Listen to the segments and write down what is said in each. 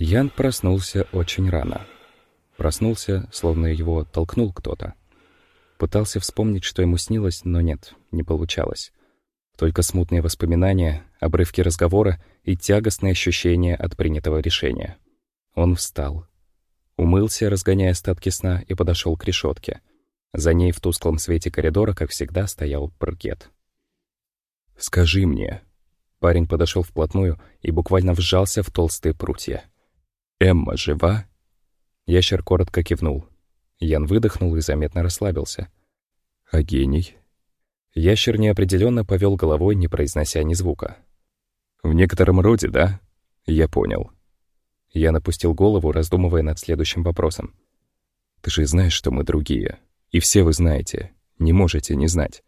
Ян проснулся очень рано. Проснулся, словно его толкнул кто-то. Пытался вспомнить, что ему снилось, но нет, не получалось. Только смутные воспоминания, обрывки разговора и тягостные ощущения от принятого решения. Он встал. Умылся, разгоняя остатки сна, и подошел к решетке. За ней в тусклом свете коридора, как всегда, стоял паркет. «Скажи мне». Парень подошел вплотную и буквально вжался в толстые прутья. «Эмма жива?» Ящер коротко кивнул. Ян выдохнул и заметно расслабился. «А гений?» Ящер неопределенно повел головой, не произнося ни звука. «В некотором роде, да?» «Я понял». Я напустил голову, раздумывая над следующим вопросом. «Ты же знаешь, что мы другие. И все вы знаете. Не можете не знать.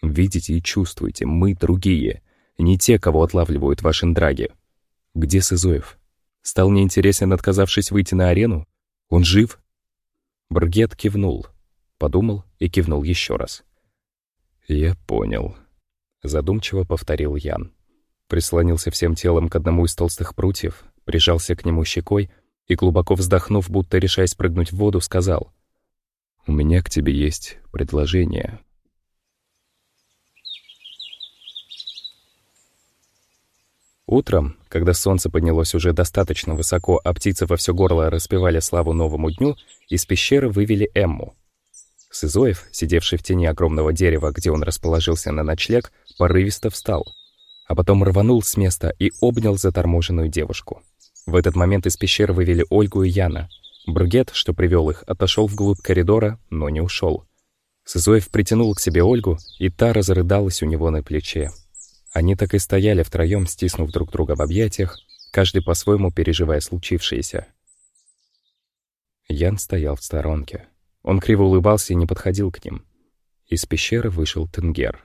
Видите и чувствуете, мы другие. Не те, кого отлавливают ваши драги. Где Сызоев? Стал неинтересен, отказавшись выйти на арену? Он жив?» Бргет кивнул. Подумал и кивнул еще раз. «Я понял», — задумчиво повторил Ян. Прислонился всем телом к одному из толстых прутьев, прижался к нему щекой и, глубоко вздохнув, будто решаясь прыгнуть в воду, сказал, «У меня к тебе есть предложение». Утром, когда солнце поднялось уже достаточно высоко, а птицы во все горло распевали славу новому дню, из пещеры вывели Эмму. Сызоев, сидевший в тени огромного дерева, где он расположился на ночлег, порывисто встал, а потом рванул с места и обнял заторможенную девушку. В этот момент из пещеры вывели Ольгу и Яна. Бргет, что привел их, отошел вглубь коридора, но не ушел. Сызоев притянул к себе Ольгу, и та разрыдалась у него на плече. Они так и стояли втроем, стиснув друг друга в объятиях, каждый по-своему переживая случившееся. Ян стоял в сторонке. Он криво улыбался и не подходил к ним. Из пещеры вышел Тенгер.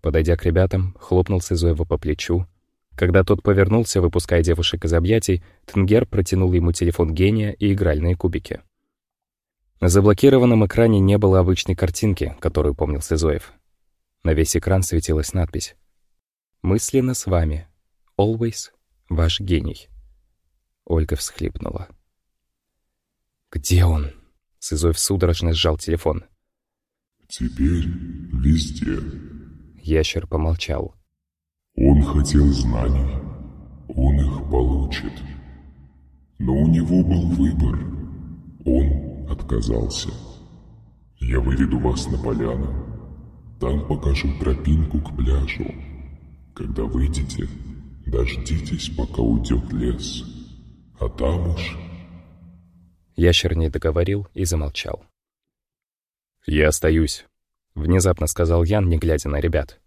Подойдя к ребятам, хлопнул Сызоева по плечу. Когда тот повернулся, выпуская девушек из объятий, Тенгер протянул ему телефон гения и игральные кубики. На заблокированном экране не было обычной картинки, которую помнил Сызоев. На весь экран светилась надпись «Мысленно с вами. Always ваш гений». Ольга всхлипнула. «Где он?» Сызоев судорожно сжал телефон. «Теперь везде». Ящер помолчал. «Он хотел знаний. Он их получит. Но у него был выбор. Он отказался. Я выведу вас на поляну. Там покажу тропинку к пляжу. Когда выйдете, дождитесь, пока уйдет лес. А там уж Ящер не договорил и замолчал. «Я остаюсь», — внезапно сказал Ян, не глядя на ребят.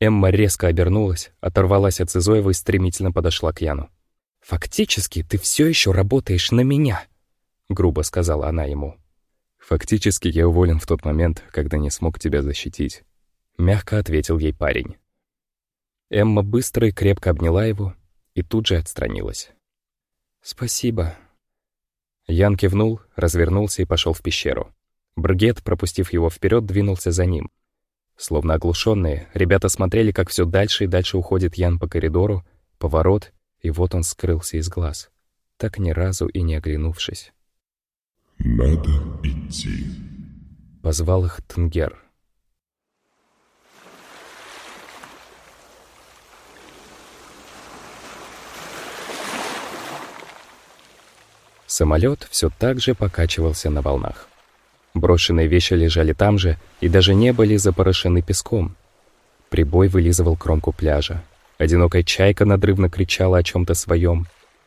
Эмма резко обернулась, оторвалась от Сызоева и стремительно подошла к Яну. «Фактически ты все еще работаешь на меня», — грубо сказала она ему. «Фактически я уволен в тот момент, когда не смог тебя защитить», — мягко ответил ей парень. Эмма быстро и крепко обняла его и тут же отстранилась. «Спасибо», Ян кивнул, развернулся и пошел в пещеру. Бргет, пропустив его вперед, двинулся за ним. Словно оглушенные, ребята смотрели, как все дальше и дальше уходит Ян по коридору, поворот, и вот он скрылся из глаз, так ни разу и не оглянувшись. «Надо идти», — позвал их Тенгер. Самолет все так же покачивался на волнах. Брошенные вещи лежали там же и даже не были запорошены песком. Прибой вылизывал кромку пляжа. Одинокая чайка надрывно кричала о чем-то своем.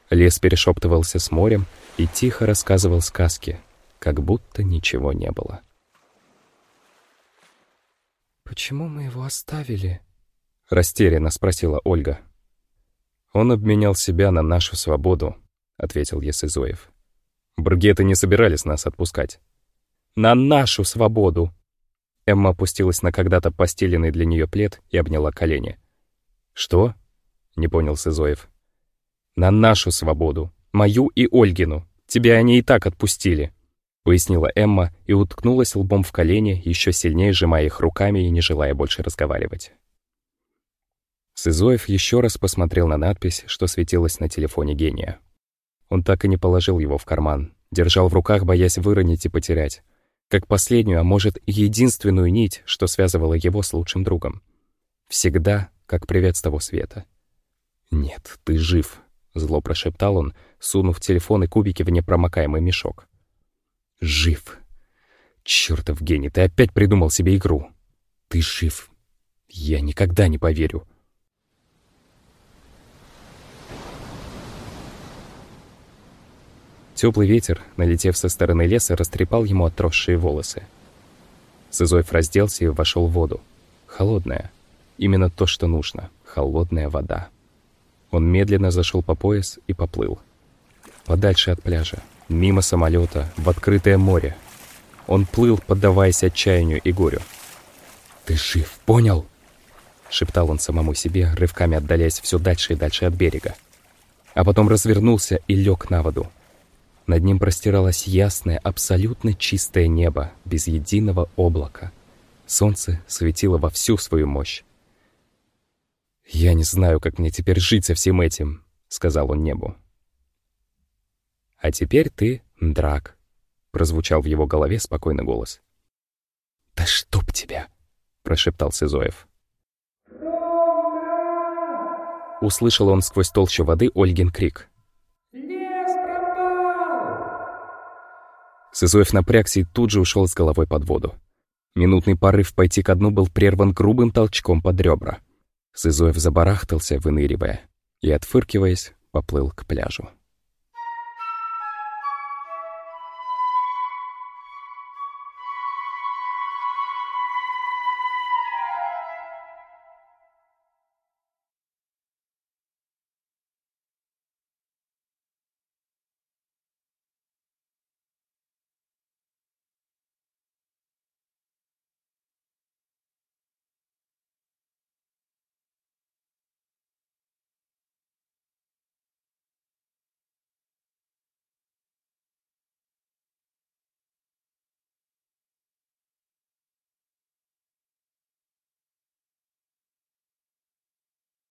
Лес перешептывался с морем и тихо рассказывал сказки, как будто ничего не было. «Почему мы его оставили?» — растерянно спросила Ольга. «Он обменял себя на нашу свободу», — ответил Есызоев. Бргеты не собирались нас отпускать. «На нашу свободу!» Эмма опустилась на когда-то постеленный для нее плед и обняла колени. «Что?» — не понял Сызоев. «На нашу свободу. Мою и Ольгину. Тебя они и так отпустили», — пояснила Эмма и уткнулась лбом в колени, еще сильнее сжимая их руками и не желая больше разговаривать. Сызоев еще раз посмотрел на надпись, что светилась на телефоне гения. Он так и не положил его в карман, держал в руках, боясь выронить и потерять. Как последнюю, а может, единственную нить, что связывала его с лучшим другом. Всегда, как привет с того света. «Нет, ты жив», — зло прошептал он, сунув телефон и кубики в непромокаемый мешок. «Жив. Чёртов гений, ты опять придумал себе игру. Ты жив. Я никогда не поверю». Теплый ветер, налетев со стороны леса, растрепал ему отросшие волосы. Сызоев разделся и вошел в воду. Холодная. Именно то, что нужно. Холодная вода. Он медленно зашел по пояс и поплыл. Подальше от пляжа, мимо самолета, в открытое море. Он плыл, поддаваясь отчаянию и горю. «Ты жив, понял?» Шептал он самому себе, рывками отдаляясь все дальше и дальше от берега. А потом развернулся и лег на воду. Над ним простиралось ясное, абсолютно чистое небо, без единого облака. Солнце светило во всю свою мощь. «Я не знаю, как мне теперь жить со всем этим», — сказал он небу. «А теперь ты драк», — прозвучал в его голове спокойный голос. «Да чтоб тебя!» — прошептал Сызоев. Услышал он сквозь толщу воды Ольгин крик. Сызоев напрягся и тут же ушел с головой под воду. Минутный порыв пойти ко дну был прерван грубым толчком под ребра. Сызоев забарахтался, выныривая, и, отфыркиваясь, поплыл к пляжу.